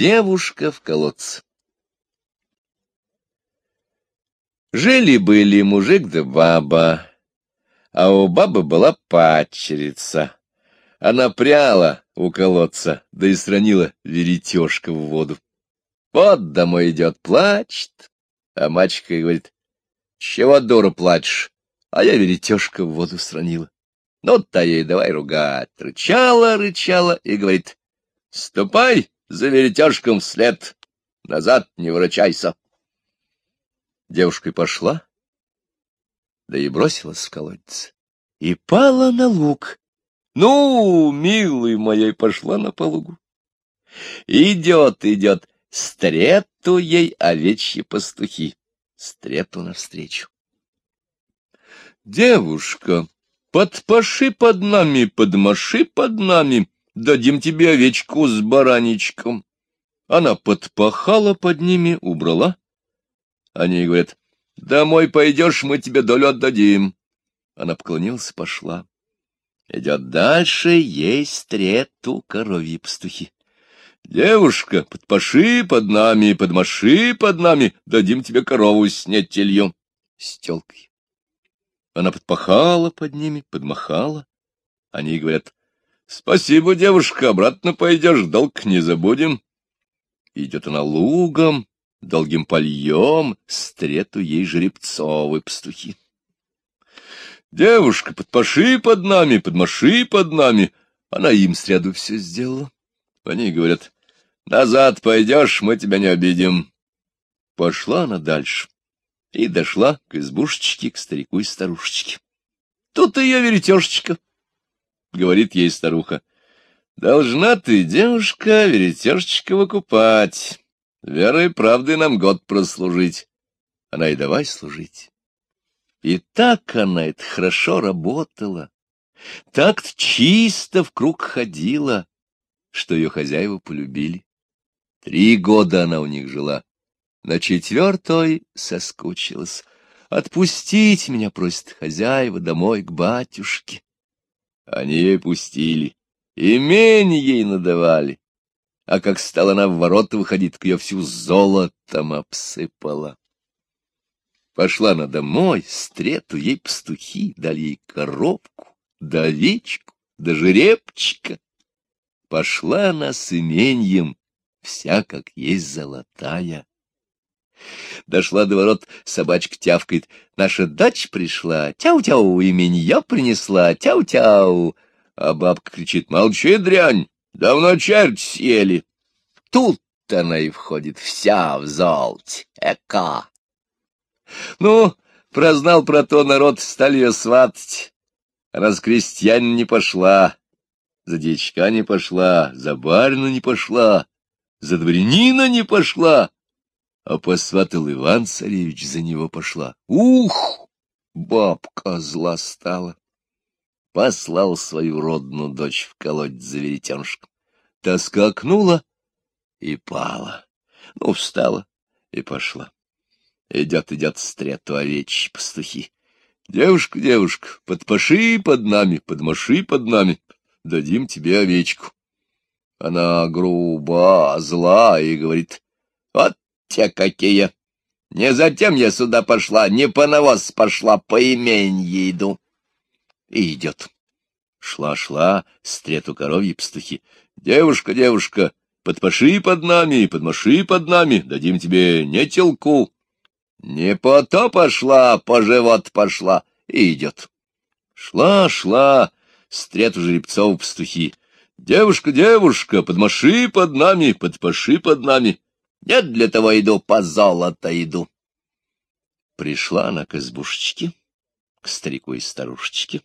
Девушка в колодце. Жили-были мужик да баба, а у бабы была падчерица. Она пряла у колодца, да и сранила веретежка в воду. Вот домой идет, плачет, а мачка говорит, чего, дура, плачешь? А я веретежка в воду сранила. Ну, та ей давай ругать. Рычала, рычала и говорит, ступай за веретежком вслед, назад не ворочайся. Девушка пошла, да и бросилась в колодец, и пала на луг. Ну, милый моей, пошла на полугу. Идет, идет, стрету ей овечьи пастухи, стрету навстречу. Девушка, подпаши под нами, подмаши под нами, дадим тебе овечку с бараничком. Она подпахала под ними, убрала. Они говорят, домой пойдешь, мы тебе долю отдадим. Она поклонилась, пошла. Идет дальше, есть трету коровьи пастухи. Девушка, подпаши под нами, подмаши под нами, дадим тебе корову с нетелью, с телкой. Она подпахала под ними, подмахала. Они говорят, спасибо, девушка, обратно пойдешь, долг не забудем. Идет она лугом, долгим польем, стрету ей жеребцовы пастухи. Девушка, подпаши под нами, подмаши под нами. Она им сряду все сделала. Они говорят, назад пойдешь, мы тебя не обидим. Пошла она дальше и дошла к избушечке, к старику и старушечке. Тут ее веретежечка, — говорит ей старуха. Должна ты, девушка, веретежечка выкупать, верой и правдой нам год прослужить. Она и давай служить. И так она это хорошо работала, так чисто в круг ходила, что ее хозяева полюбили. Три года она у них жила. На четвертой соскучилась. Отпустить меня, просит хозяева, домой к батюшке. Они ей пустили, имени ей надавали. А как стала она в ворота выходить, к ее всю золотом обсыпала. Пошла она домой, стрету ей пастухи, дали ей коробку, да овечку, да жеребчика. Пошла она с именьем, вся как есть золотая. Дошла до ворот, собачка тявкает. Наша дача пришла, тяу-тяу, именья принесла, тяу-тяу. А бабка кричит, молчи, дрянь, давно черти съели. Тут она и входит, вся в золоте, эка. Ну, прознал про то народ, стали ее сватать. Раз крестьянин не пошла, за дичка не пошла, за барина не пошла, за дворянина не пошла, а посватал Иван-царевич за него пошла. Ух! Бабка зла стала. Послал свою родную дочь в колодец за веретеншком. Та скакнула и пала. Ну, встала и пошла. Идет, идет стрету овечьи пастухи. Девушка, девушка, подпаши под нами, подмаши под нами, дадим тебе овечку. Она груба, зла и говорит, те какие! Не затем я сюда пошла, не по навоз пошла, по именье иду. И идет. Шла-шла, стрету коровьи пастухи. Девушка, девушка, подпаши под нами, подмаши под нами, дадим тебе не телку, не по то пошла, по живот пошла, и идет. Шла, шла, стрет у жеребцов пастухи. Девушка, девушка, подмаши под нами, подпаши под нами. Нет, для того иду, по золото иду. Пришла она к избушечке, к старику и старушечке.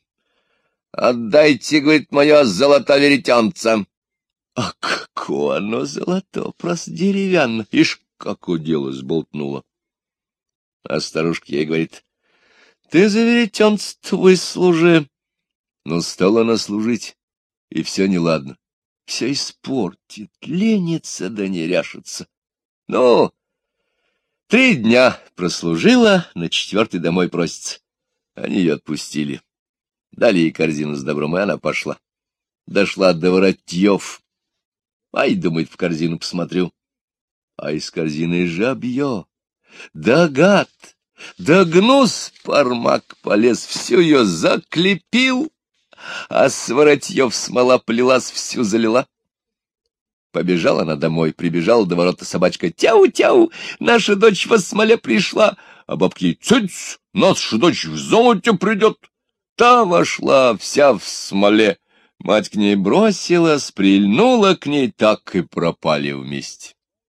Отдайте, говорит, мое золото веретенца. А какое оно золото, просто деревянное, ишь, как уделось болтнуло. А старушка ей говорит, — Ты за веретенство выслужи. Но стала она служить, и все неладно. Все испортит, ленится да не ряшится. Ну, три дня прослужила, на четвертый домой просится. Они ее отпустили. Дали ей корзину с добром, и она пошла. Дошла до воротьев. Ай, думает, в корзину посмотрю. а из корзины жабье. Да гад, да гнус пармак полез, всю ее заклепил, а с воротьев смола плелась, всю залила. Побежала она домой, прибежала до ворота собачка. Тяу-тяу, наша дочь во смоле пришла. А бабки цыц, наша дочь в золоте придет. Та вошла вся в смоле. Мать к ней бросилась, прильнула к ней, так и пропали вместе.